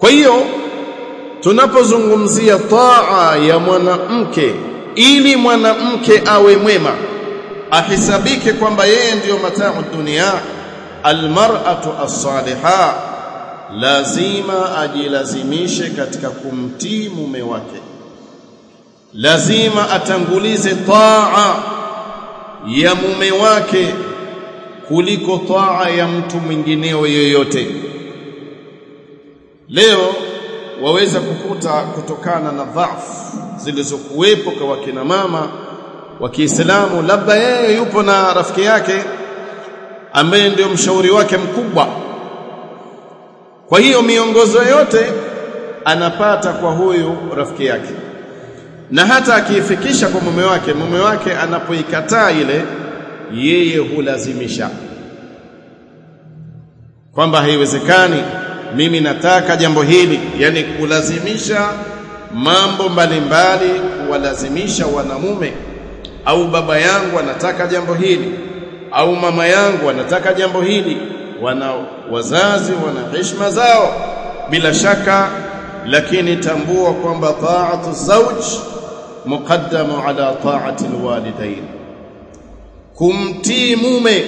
kwa hiyo tunapozungumzia taa ya mwanamke ili mwanamke awe mwema ahisabike kwamba yeye ndiyo mataa dunia almar'atu as-saliha lazima ajilazimishe katika kumtii mume wake. Lazima atangulize taa ya mume wake kuliko taa ya mtu mwingineo yoyote leo waweza kukuta kutokana na dhaifu zilizokuwepo kwa wakina mama wa Kiislamu labda yeye yupo na rafiki yake ambaye ndio mshauri wake mkubwa. Kwa hiyo miongozo yote anapata kwa huyu rafiki yake. Na hata akiifikisha kwa mume wake mume wake anapoikataa ile yeye hulazimisha. Kwamba haiwezekani mimi nataka jambo hili yani kulazimisha mambo mbalimbali kuwalazimisha wanamume au baba yangu anataka jambo hili au mama yangu anataka jambo hili wana wazazi wana heshima zao bila shaka. Lakini tambua kwamba ta'atu zauj muqaddamu ala ta'ati alwalidain kumtii mume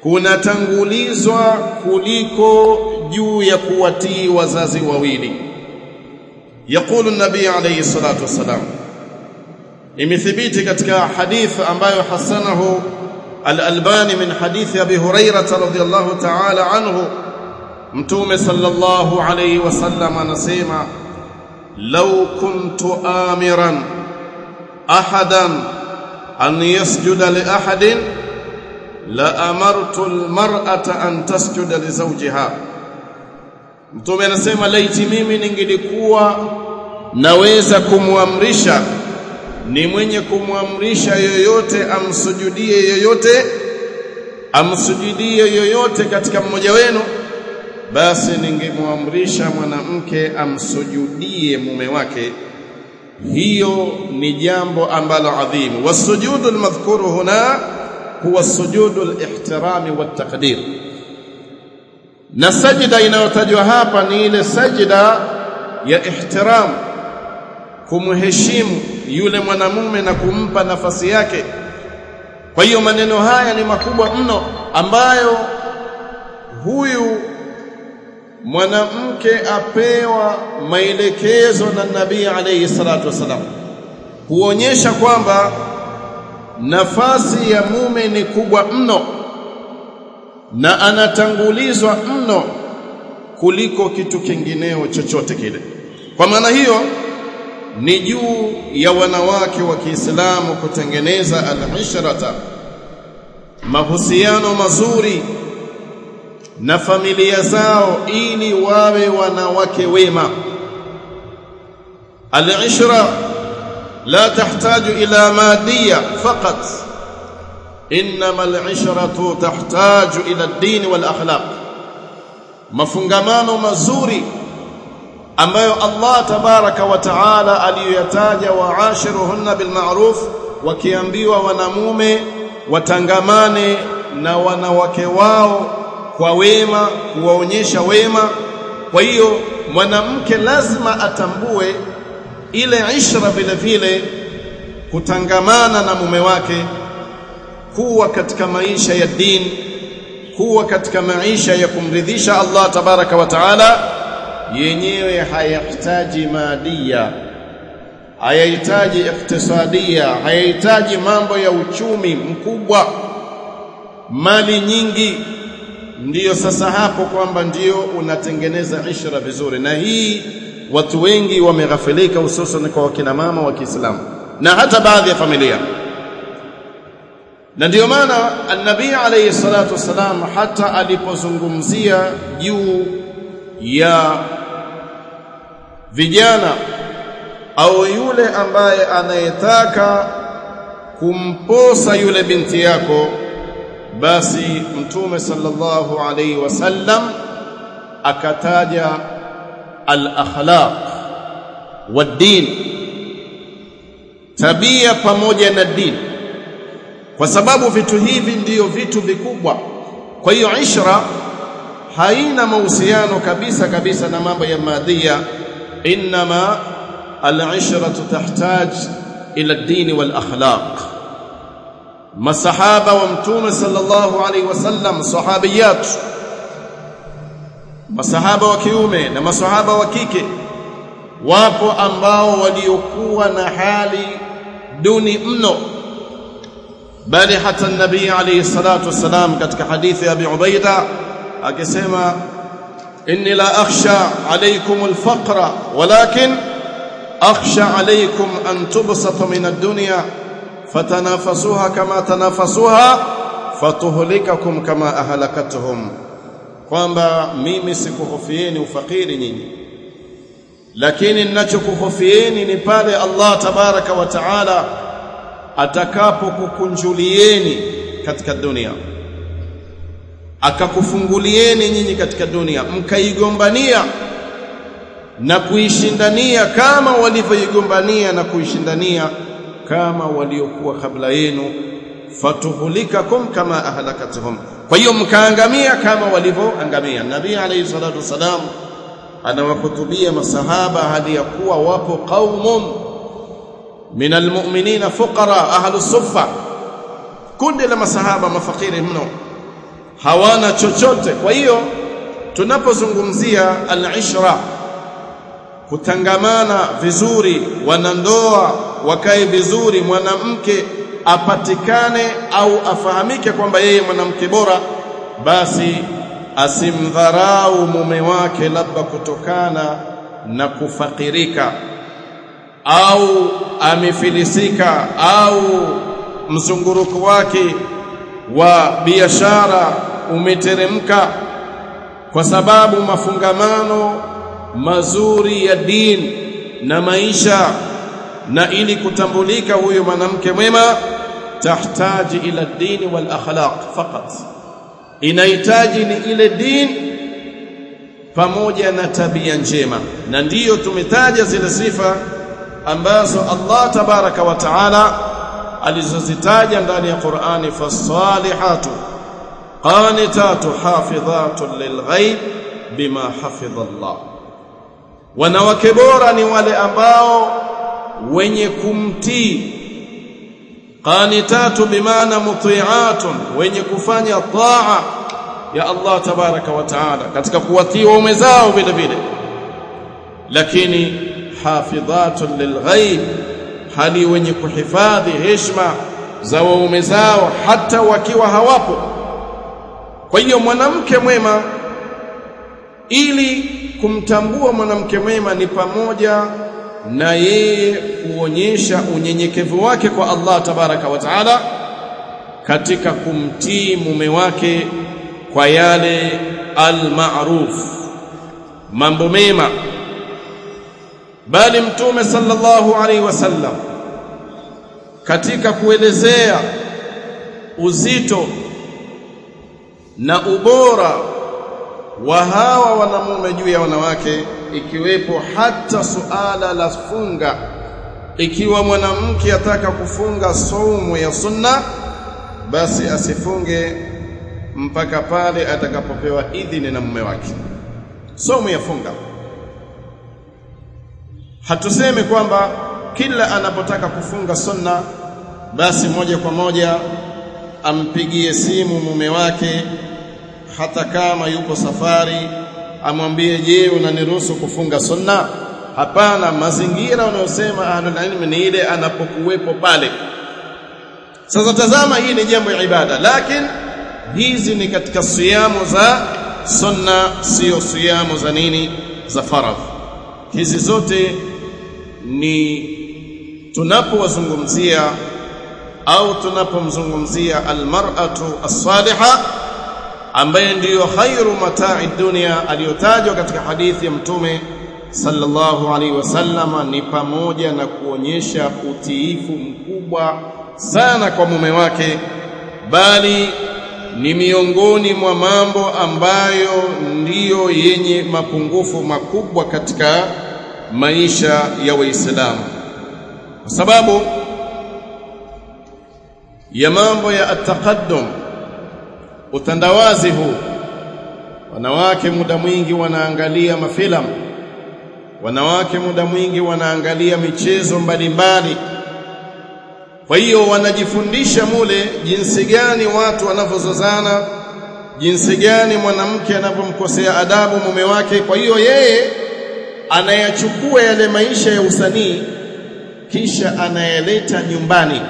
kunatangulizwa kuliko juu ya kuwatii wazazi wawili يقول النبي عليه الصلاه والسلام imethibiti katika hadith ambayo hasanahu al-Albani min hadith Abi Hurairah radhiyallahu ta'ala anhu mtume sallallahu alayhi wasallam anasema law kuntu amiran ahadan an yasjuda li ahadin la amartu al-mar'ata an tasjuda li zawjiha mtume anasema laiti mimi ningelikuwa naweza kumwamrisha ni mwenye kumwamrisha yoyote amsujudie yoyote amsujudie yoyote katika mmoja wenu basi ningemwamrisha mwanamke amsujudie mume wake. Hiyo ni jambo ambalo adhimu. Wasujudu almadhkuru huna huwa sujudu alihtirami wattaqdir na sajida inayotajwa hapa ni ile sajida ya ihtiram kumheshimu yule mwanamume na kumpa nafasi yake. Kwa hiyo maneno haya ni makubwa mno ambayo huyu mwanamke apewa maelekezo na nabii alayhi salatu wasalam kuonyesha kwamba nafasi ya mume ni kubwa mno na anatangulizwa mno kuliko kitu kingineo chochote kile. Kwa maana hiyo ni juu ya wanawake wa Kiislamu kutengeneza al-ishrata mahusiano mazuri na familia zao ili wawe wanawake wema. Al-ishra la tahtaju ila madiyya faqat inma al-ishratu tahtaju ila ad-din wal akhlaq. Mafungamano mazuri ambayo Allah tabaraka wa taala aliyoyataja waashiruhunna bilma'ruf wakiambiwa wanamume watangamane na wanawake wao kwa wema kuwaonyesha wema. Kwa hiyo mwanamke lazima atambue ile ishra vile vile kutangamana na mume wake kuwa katika maisha ya dini kuwa katika maisha ya kumridhisha Allah tabaraka wa taala yenyewe hayahitaji maadia hayahitaji iktisadia hayahitaji mambo ya uchumi mkubwa mali nyingi. Ndiyo sasa hapo kwamba ndiyo unatengeneza ishara vizuri. Na hii watu wengi wameghafilika hususan kwa wakina mama wa Kiislamu na hata baadhi ya familia na ndiyo maana an-nabii alayhi salatu wasalam hata alipozungumzia juu ya vijana au yule ambaye anayetaka kumposa yule binti yako basi mtume sallallahu alayhi wasallam akataja al-akhlaq wad-din tabia pamoja na dini kwa sababu vitu hivi ndiyo vitu vikubwa. Kwa hiyo ishra haina mahusiano kabisa kabisa na mambo ya madhia. Inma al-ishratu tahtaj ila ad-din wal akhlaq masahaba wa mtume sallallahu alaihi wasallam sahabiyat. Masahaba wa kiume na masahaba wa kike wapo ambao waliokuwa na hali duni mno bali hata nabii alayhi salatu wasalam katika hadithi ya Abi Ubaida akisema inni la akhsha alaykum alfaqra walakin akhsha alaykum an tubsata min ad-dunya fatanafasuha kama tanafasuha fatuhlikakum kama ahlakatuhum kwamba mimi sikuhofieni ufakiri nyinyi lakini ninachokuhofieni ni pale Allah tabaraka wa taala atakapokukunjulieni katika dunia. Akakufungulieni nyinyi katika dunia mkaigombania na kuishindania kama walivyoigombania na kuishindania kama waliokuwa kabla yenu. Fatuhulikakum kama ahlakatuhum. Kwa hiyo mkaangamia kama walivyoangamia. Nabii alayhi salatu wasalam anawakutubia masahaba hadi ya kuwa wapo qaumun min almu'minina fuqara ahlus suffa kundi la masahaba mafakiri mno. Hawana chochote. Kwa hiyo tunapozungumzia al-ishra kutangamana vizuri wanandoa wakae vizuri mwanamke apatikane au afahamike kwamba yeye mwanamke bora basi asimdharau mume wake labda kutokana na kufakirika au amefilisika au mzunguruko wake wa biashara umeteremka kwa sababu mafungamano mazuri ya dini na maisha. Na ili kutambulika huyo mwanamke mwema tahtaji ila dini wal akhlaq fakat inahitaji ni ile dini pamoja na tabia njema. Na ndiyo tumetaja zile sifa ambazo Allah tabaraka wa taala alizozitaja ndani ya Qur'ani fasalihatu qanitatu hafidhatun lilghaib bima hafidha Allah wanawake bora ni wale ambao wenye kumtii. Qanitatu bimaana muti'atun wenye kufanya taa ya Allah tabaraka wa taala katika kuwatii waume zao vile vile. Lakini hafidhatun lilghaib hali wenye kuhifadhi heshima za waume zao hata wakiwa hawapo. Kwa hiyo mwanamke mwema ili kumtambua mwanamke mwema ni pamoja na yeye kuonyesha unyenyekevu wake kwa Allah tabaraka wa taala katika kumtii mume wake kwa yale al-ma'ruf mambo mema bali mtume sallallahu alaihi wasallam katika kuelezea uzito na ubora wa hawa wanamume juu ya wanawake ikiwepo hata suala la funga. Ikiwa mwanamke ataka kufunga saumu ya sunna basi asifunge mpaka pale atakapopewa idhini na mume wake. Saumu ya funga hatuseme kwamba kila anapotaka kufunga sunna basi moja kwa moja ampigie simu mume wake. Hata kama yuko safari amwambie je unaniruhusu kufunga sunna? Hapana mazingira unayosema ahlul ilmi ni ile anapokuwepo pale. Sasa tazama hii ni jambo ya ibada lakini hizi ni katika siyamu za sunna sio siyamu za nini? Za faradhi. Hizi zote ni tunapowazungumzia au tunapomzungumzia almar'atu as-saliha ambaye ndiyo khairu mata'i dunya aliyotajwa katika hadithi ya mtume sallallahu alaihi wasallam ni pamoja na kuonyesha utiifu mkubwa sana kwa mume wake bali ni miongoni mwa mambo ambayo ndiyo yenye mapungufu makubwa katika maisha ya Waislamu. Kwa sababu ya mambo ya ataqaddum utandawazi huu wanawake muda mwingi wanaangalia mafilamu wanawake muda mwingi wanaangalia michezo mbalimbali. Kwa hiyo wanajifundisha mule jinsi gani watu wanavyozozana jinsi gani mwanamke anapomkosea adabu mume wake. Kwa hiyo yeye anayachukua yale maisha ya usanii kisha anayaleta nyumbani.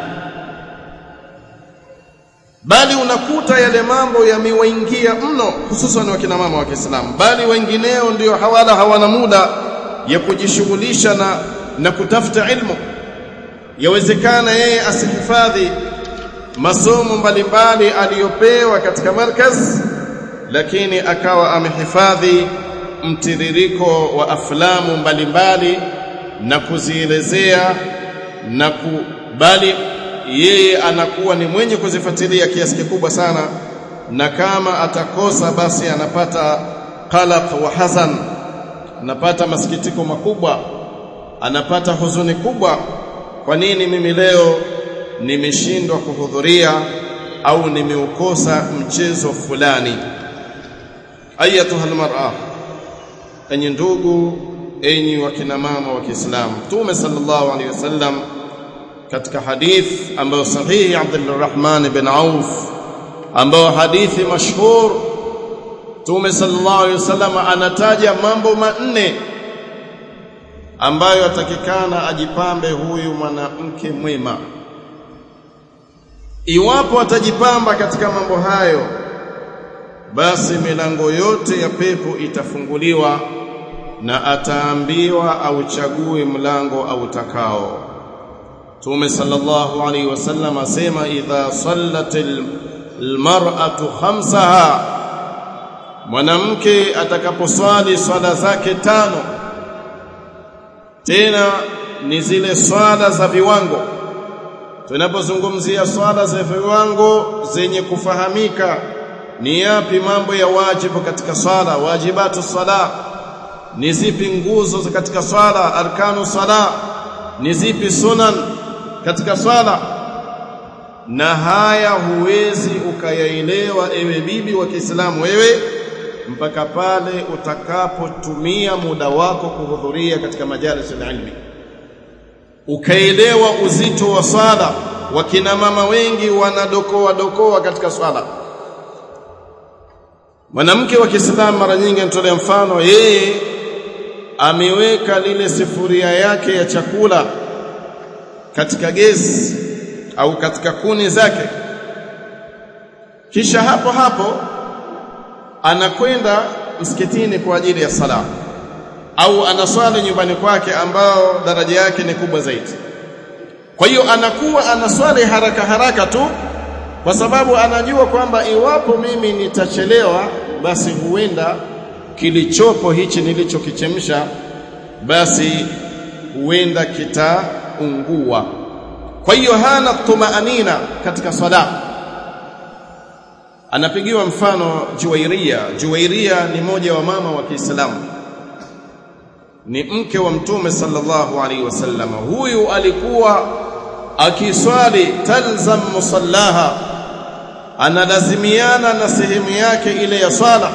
Bali unakuta yale mambo yamewaingia mno hususan wakina mama wa Kiislamu. Bali wengineo ndio hawala hawana muda ya kujishughulisha na na kutafuta ilmu. Yawezekana yeye asihifadhi masomo mbalimbali aliyopewa katika markaz lakini akawa amehifadhi mtiririko wa aflamu mbalimbali na kuzielezea na kubali yeye anakuwa ni mwenye kuzifuatilia kiasi kikubwa sana na kama atakosa basi anapata qalaq wa hazan anapata masikitiko makubwa anapata huzuni kubwa. Kwa nini mimi leo nimeshindwa kuhudhuria au nimeukosa mchezo fulani? Ayatuha almar'a enyi ndugu enyi wakina mama wa Kiislamu. Mtume sallallahu alaihi wasallam katika hadith ambayo sahihi Abdulrahman bin Auf ambayo hadithi mashhur Mtume sallallahu alaihi wasallam anataja mambo manne ambayo atakikana ajipambe huyu mwanamke mwema. Iwapo atajipamba katika mambo hayo basi milango yote ya pepo itafunguliwa na ataambiwa auchague mlango au takao Tume sallallahu alaihi wasallam asema idha sallatil almar'atu khamsaha mwanamke atakaposwali swala zake tano tena ni zile swala za viwango. Tunapozungumzia swala za viwango zenye kufahamika ni yapi mambo ya wajibu katika swala? Wajibatu swala ni zipi nguzo katika swala? Arkanu sala ni zipi sunan katika swala? Na haya huwezi ukayaelewa ewe bibi wa Kiislamu wewe mpaka pale utakapotumia muda wako kuhudhuria katika majalis ilmi. Ukaelewa uzito wa swala. Wakina mama wengi wanadokoa dokoa katika swala. Mwanamke wa Kiislamu mara nyingi anatolea mfano yeye ameweka lile sifuria yake ya chakula katika gesi au katika kuni zake. Kisha hapo hapo anakwenda msikitini kwa ajili ya sala. Au anaswali nyumbani kwake ambao daraja yake ni kubwa zaidi. Kwa hiyo anakuwa anaswali haraka haraka tu kwa sababu anajua kwamba iwapo mimi nitachelewa basi huenda kilichopo hichi nilichokichemsha basi huenda kitaungua. Kwa hiyo hana tumaanina katika swala. Anapigiwa mfano Juwairia. Juwairia ni moja wa mama wa Kiislamu. Ni mke wa mtume sallallahu alaihi wasallam. Huyu alikuwa akiswali talzam musallaha. Analazimiana na sehemu yake ile ya swala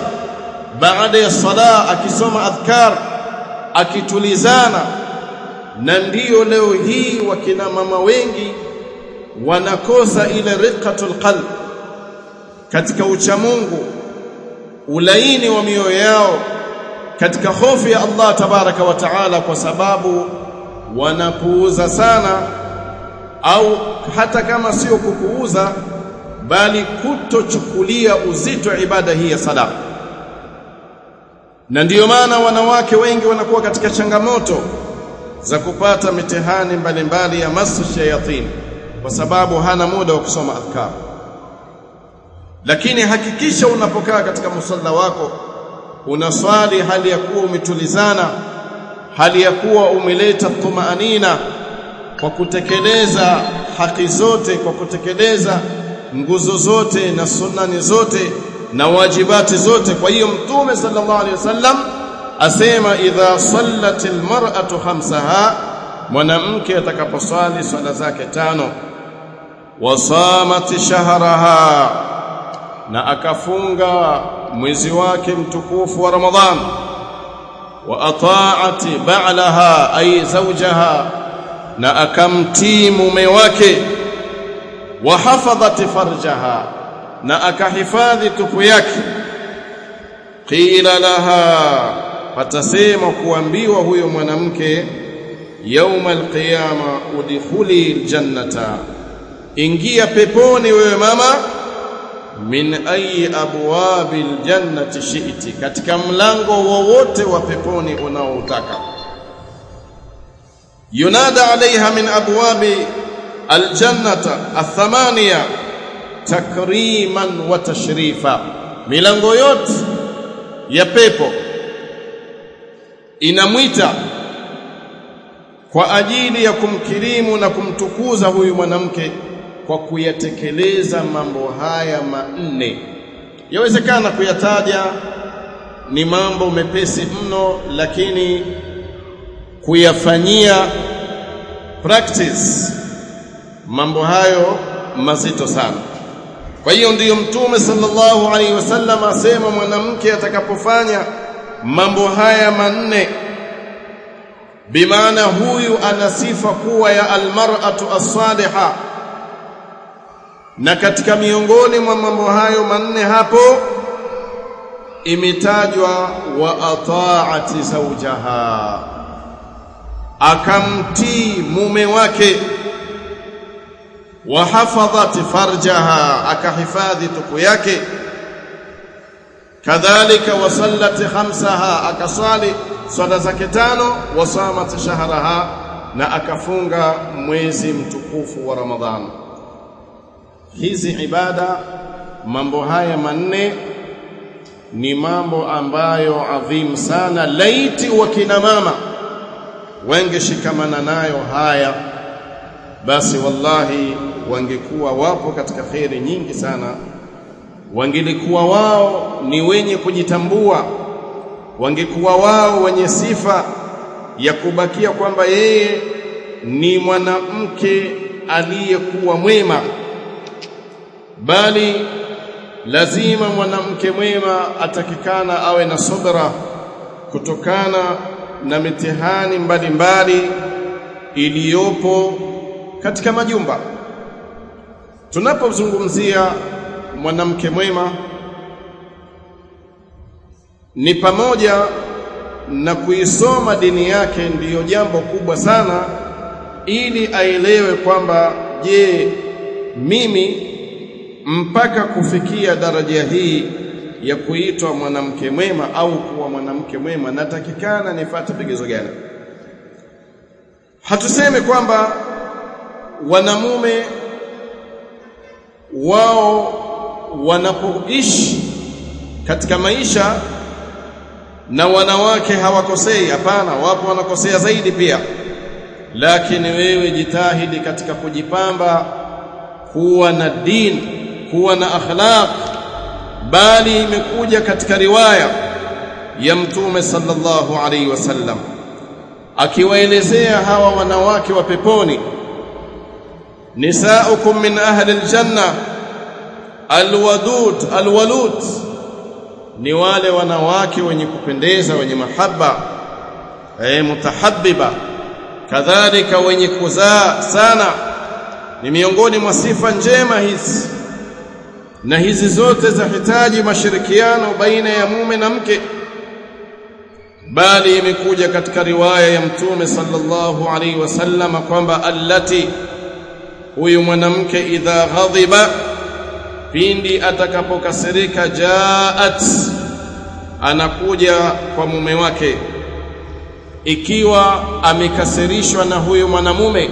baada ya sala akisoma adhkar akitulizana. Na ndiyo leo hii wakina mama wengi wanakosa ile riqatul qalb katika ucha Mungu ulaini wa mioyo yao katika hofu ya Allah tabaraka wa taala kwa sababu wanapuuza sana au hata kama sio kupuuza bali kutochukulia uzito ibada hii ya sala na ndiyo maana wanawake wengi wanakuwa katika changamoto za kupata mitihani mbalimbali ya masu shayatin kwa sababu hana muda wa kusoma adhkar lakini hakikisha unapokaa katika musalla wako unaswali hali ya kuwa umetulizana hali ya kuwa umeleta tumaanina kwa kutekeleza haki zote kwa kutekeleza nguzo zote na sunani zote na wajibati zote. Kwa hiyo mtume sallallahu alaihi wasallam asema idha sallatil mar'atu khamsaha mwanamke atakaposwali swala zake tano wasamat shahraha na akafunga mwezi wake mtukufu wa Ramadhan wa ata'at ba'laha ay zawjaha na akamtii mume wake wa hafadhati farjaha na akahifadhi tupu yake. Qila laha patasema kuambiwa huyo mwanamke yauma alqiyama udkhuli aljannata ingia peponi wewe mama min ayi abwabi aljannati shi'ti katika mlango wowote wa peponi unaoutaka yunada alaiha min abwabi aljannata athamania takriman wa tashrifa. Milango yote ya pepo inamwita kwa ajili ya kumkirimu na kumtukuza huyu mwanamke kwa kuyatekeleza mambo haya manne. Yawezekana kuyataja ni mambo mepesi mno lakini kuyafanyia practice mambo hayo mazito sana kwa hiyo ndiyo mtume sallallahu alaihi wasallam asema mwanamke atakapofanya mambo haya manne bimaana huyu ana sifa kuwa ya almar'atu as-saliha. Na katika miongoni mwa mambo hayo manne hapo imetajwa wa ata'ati zawjaha akamtii mume wake wa hafadhat farjaha akahifadhi tupu yake. Kadhalika wasallat khamsaha akasali swala zake tano wasamat shahraha na akafunga mwezi mtukufu wa Ramadhani hizi ibada mambo haya manne ni mambo ambayo adhim sana. Laiti wakina mama wangeshikamana nayo haya basi wallahi wangekuwa wapo katika kheri nyingi sana. Wangelikuwa wao ni wenye kujitambua. Wangekuwa wao wenye sifa ya kubakia kwamba yeye ni mwanamke aliyekuwa mwema. Bali lazima mwanamke mwema atakikana awe na subra kutokana na mitihani mbalimbali iliyopo katika majumba tunapozungumzia mwanamke mwema ni pamoja na kuisoma dini yake ndiyo jambo kubwa sana ili aelewe kwamba je mimi mpaka kufikia daraja hii ya kuitwa mwanamke mwema au kuwa mwanamke mwema natakikana nifate vigezo gani? Hatuseme kwamba wanamume wao wanapoishi katika maisha na wanawake hawakosei. Hapana wapo wanakosea zaidi pia. Lakini wewe jitahidi katika kujipamba kuwa na dini kuwa na akhlaq. Bali imekuja katika riwaya ya mtume sallallahu alaihi wasallam akiwaelezea hawa wanawake wa peponi nisaukum min ahli aljanna. Alwadud alwalud. Ni wale wanawake wenye kupendeza wenye mahaba. Eh mutahabbiba. Kadhalika wenye kuzaa sana. Ni miongoni mwa sifa njema hizi. Na hizi zote zahitaji mashirikiano baina ya mume na mke. Bali imekuja katika riwaya ya mtume sallallahu alaihi wasallam kwamba allati huyu mwanamke idha ghadhiba pindi atakapokasirika jaat anakuja kwa mume wake. Ikiwa amekasirishwa na huyu mwanamume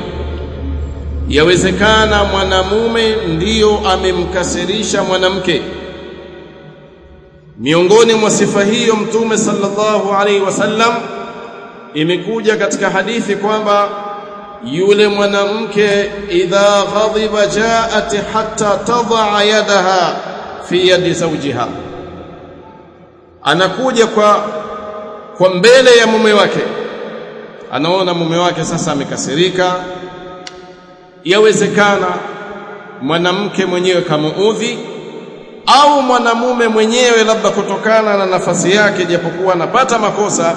yawezekana mwanamume ndiyo amemkasirisha mwanamke. Miongoni mwa sifa hiyo mtume sallallahu alaihi wasallam imekuja katika hadithi kwamba yule mwanamke idha ghadiba jaat hatta tadha yadaha fi yadi zawjiha. Anakuja kwa kwa mbele ya mume wake. Anaona mume wake sasa amekasirika. Yawezekana mwanamke mwenyewe kamuudhi au mwanamume mwenyewe labda kutokana na nafasi yake japokuwa anapata makosa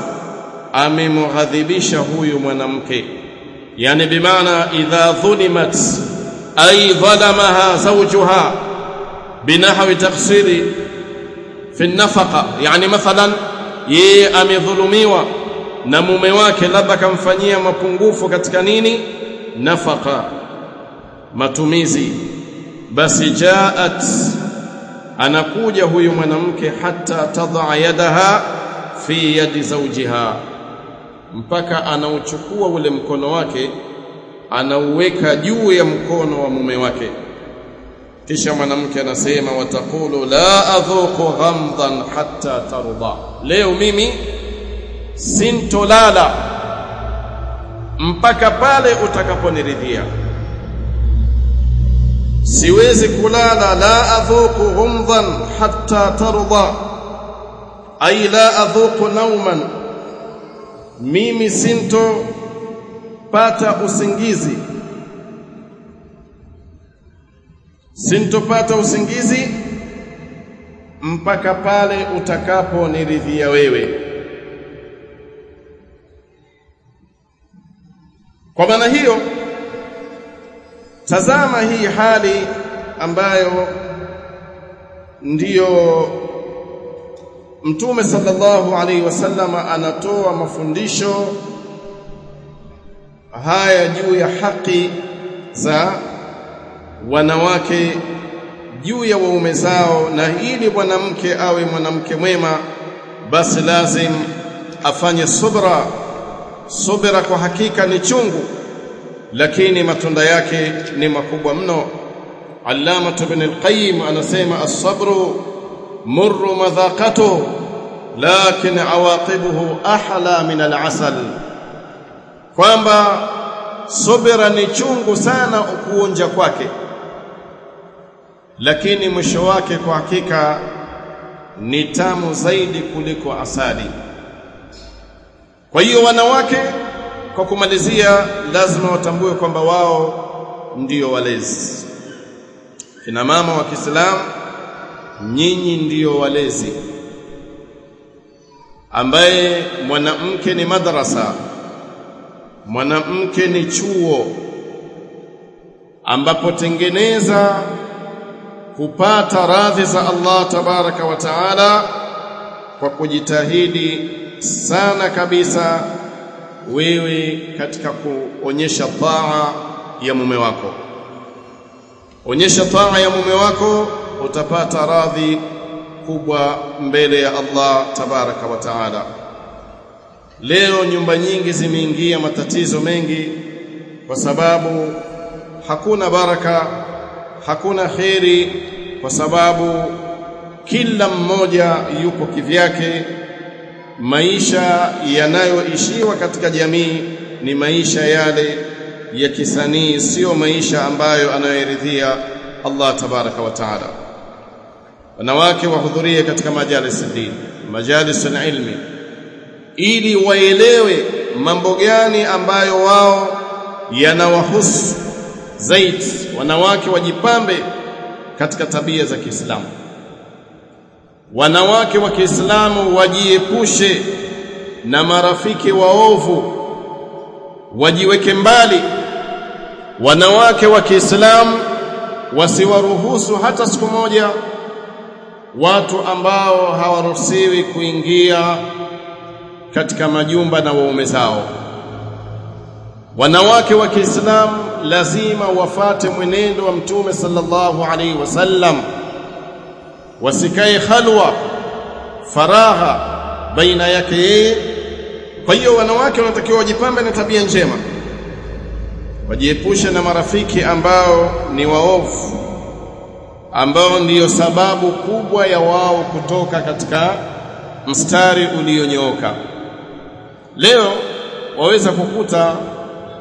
amemghadhibisha huyu mwanamke yani bimaana idha dhulimat ay dhalamaha zawjuha binahwi taqsiri fi nafaqa. Yani mathalan yeye amedhulumiwa na mume wake labda kamfanyia mapungufu katika nini? Nafaka matumizi. Basi jaat anakuja huyu mwanamke hata tadha yadaha fi yadi zawjiha mpaka anauchukua ule mkono wake anauweka juu ya mkono wa mume wake. Kisha mwanamke anasema watakulu la adhuku ghamdan hatta tarda. Leo mimi sintolala mpaka pale utakaponiridhia. Siwezi kulala la adhuku ghamdan hatta tarda. Ay la adhuku nauman mimi sinto pata usingizi. Sintopata usingizi mpaka pale utakaponiridhia wewe. Kwa maana hiyo tazama hii hali ambayo ndiyo Mtume sallallahu alaihi wasallam anatoa mafundisho haya juu ya haki za wanawake juu ya waume zao na ili mwanamke awe mwanamke mwema basi lazim afanye subra. Subra kwa hakika ni chungu lakini matunda yake ni makubwa mno. Allama ibn al-Qayyim anasema as-sabru murru مذاقته لكن awaqibuhu ahla min al-asal. Kwamba subira ni chungu sana kuonja kwake. Lakini mwisho wake kwa hakika ni tamu zaidi kuliko asali. Kwa hiyo wanawake kwa kumalizia lazima watambue kwamba wao ndio walezi. Kina mama wa Kiislamu nyinyi ndiyo walezi ambaye mwanamke ni madrasa mwanamke ni chuo ambapo tengeneza kupata radhi za Allah tabaraka wa taala kwa kujitahidi sana kabisa wewe katika kuonyesha taa ya mume wako. Onyesha taa ya mume wako utapata radhi kubwa mbele ya Allah tabaraka wa taala. Leo nyumba nyingi zimeingia matatizo mengi kwa sababu hakuna baraka hakuna kheri kwa sababu kila mmoja yuko kivyake. Maisha yanayoishiwa katika jamii ni maisha yale ya kisanii sio maisha ambayo anayoridhia Allah tabaraka wa taala wanawake wahudhurie katika majalis dini majalis ilmi ili waelewe mambo gani ambayo wao yanawahusu zaidi. Wanawake wajipambe katika tabia za Kiislamu. Wanawake wa Kiislamu wajiepushe na marafiki waovu wajiweke mbali. Wanawake wa Kiislamu wasiwaruhusu hata siku moja watu ambao hawaruhusiwi kuingia katika majumba na waume zao. Wanawake wa Kiislamu lazima wafate mwenendo wa mtume sallallahu alaihi wasallam wasikae khalwa faraha baina yake yeye. Kwa hiyo wanawake wanatakiwa wajipambe na tabia njema. Wajiepushe na marafiki ambao ni waovu ambao ndiyo sababu kubwa ya wao kutoka katika mstari ulionyooka. Leo waweza kukuta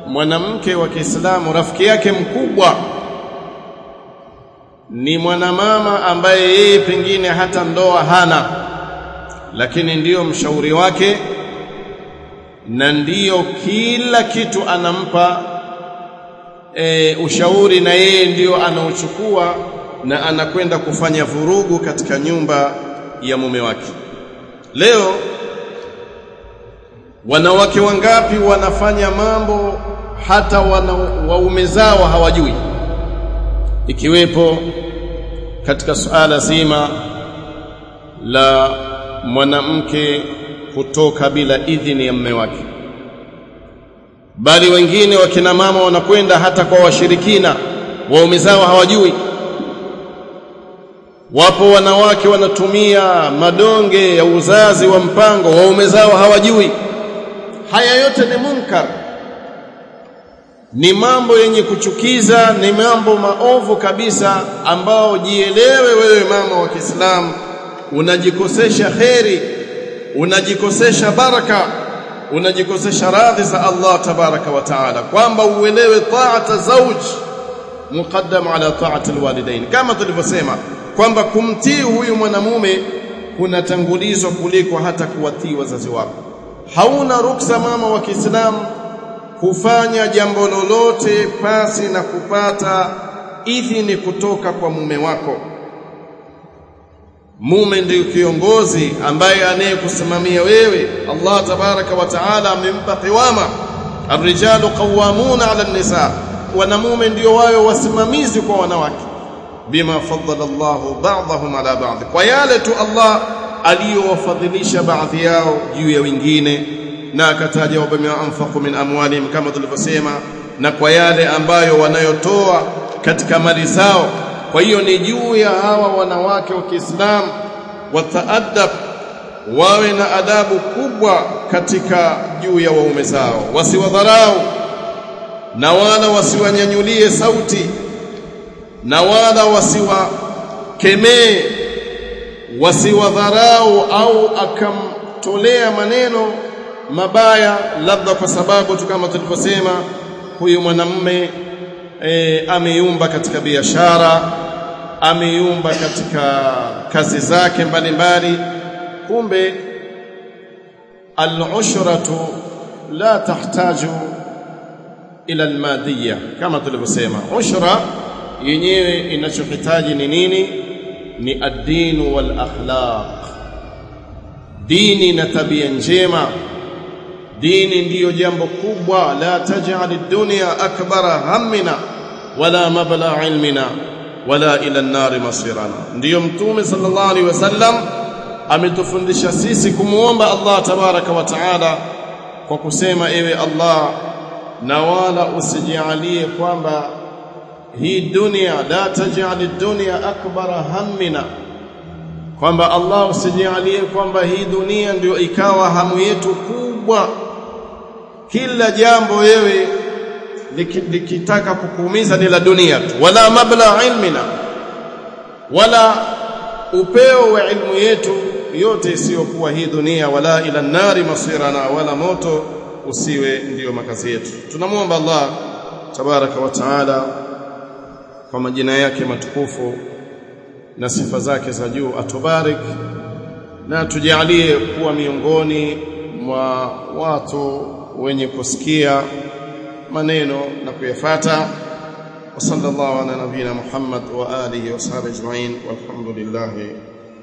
mwanamke wa Kiislamu rafiki yake mkubwa ni mwanamama ambaye yeye pengine hata ndoa hana lakini ndiyo mshauri wake na ndiyo kila kitu anampa e, ushauri na yeye ndiyo anaochukua na anakwenda kufanya vurugu katika nyumba ya mume wake. Leo wanawake wangapi wanafanya mambo hata waume zao hawajui? Ikiwepo katika suala zima la mwanamke kutoka bila idhini ya mume wake. Bali wengine wakina mama wanakwenda hata kwa washirikina waume zao hawajui wapo wanawake wanatumia madonge ya uzazi wa mpango waume zao hawajui. Haya yote ni munkar. Ni mambo yenye kuchukiza ni mambo maovu kabisa ambao jielewe wewe mama wa Kiislamu. Unajikosesha kheri unajikosesha baraka unajikosesha radhi za Allah tabaraka wa taala kwamba uelewe taata zauj muqaddam ala taati alwalidain. Kama tulivyosema kwamba kumtii huyu mwanamume kunatangulizwa kuliko hata kuwatii wazazi wako hauna ruksa mama wa Kiislamu kufanya jambo lolote pasi na kupata idhini kutoka kwa mume wako mume ndiyo kiongozi ambaye anayekusimamia wewe Allah tabaraka wa taala amempa qiwama الرجال قوامون على النساء wanamume ndio wao wasimamizi kwa wanawake bima faddala Allah ba'dahum ala ba'd. Kwa yale tu Allah aliyowafadhilisha baadhi yao juu ya wengine na akataja wa bima anfaqu min amwalihim kama tulivyosema na kwa yale ambayo wanayotoa katika mali zao. Kwa hiyo ni juu ya hawa wanawake wa Kiislamu wataadab wawe na adabu kubwa katika juu ya waume zao. Wasiwadharau na wala wasiwanyanyulie sauti na wala wasiwakemee wasiwadharau au akamtolea maneno mabaya labda kwa sababu tu kama tulivyosema huyu mwanamume e, ameyumba katika biashara ameyumba katika kazi zake mbalimbali. Kumbe al-ushratu la tahtaju ila al-madiyya kama tulivyosema. Ushra yenyewe inachohitaji ni nini? Ni ad-dinu wal akhlaq dini na tabia njema. Dini ndiyo jambo kubwa. La taj'al ad-dunya akbara hammina wala mabla ilmina wala ila an-nar masirana. Ndiyo mtume sallallahu alaihi wasallam ametufundisha sisi kumuomba Allah tabaraka wa taala kwa kusema ewe Allah na wala usijalie kwamba hii dunia la taj'al ad-dunya akbara hammina. Kwamba Allah usijalie kwamba hii dunia ndio ikawa hamu yetu kubwa. Kila jambo wewe likitaka kukuumiza ni la dunia tu. Wala mabla ilmina. Wala upeo wa ilmu yetu yote isiyokuwa hii dunia. Wala ila nari masirana wala moto usiwe ndiyo makazi yetu. Tunamwomba Allah tabaraka wa taala kwa majina yake matukufu na sifa zake za juu atubarik na tujalie kuwa miongoni mwa watu wenye kusikia maneno na kuyafata. Wa sallallahu ala nabina Muhammad wa alihi wa sahbihi ajma'in. Walhamdulillahi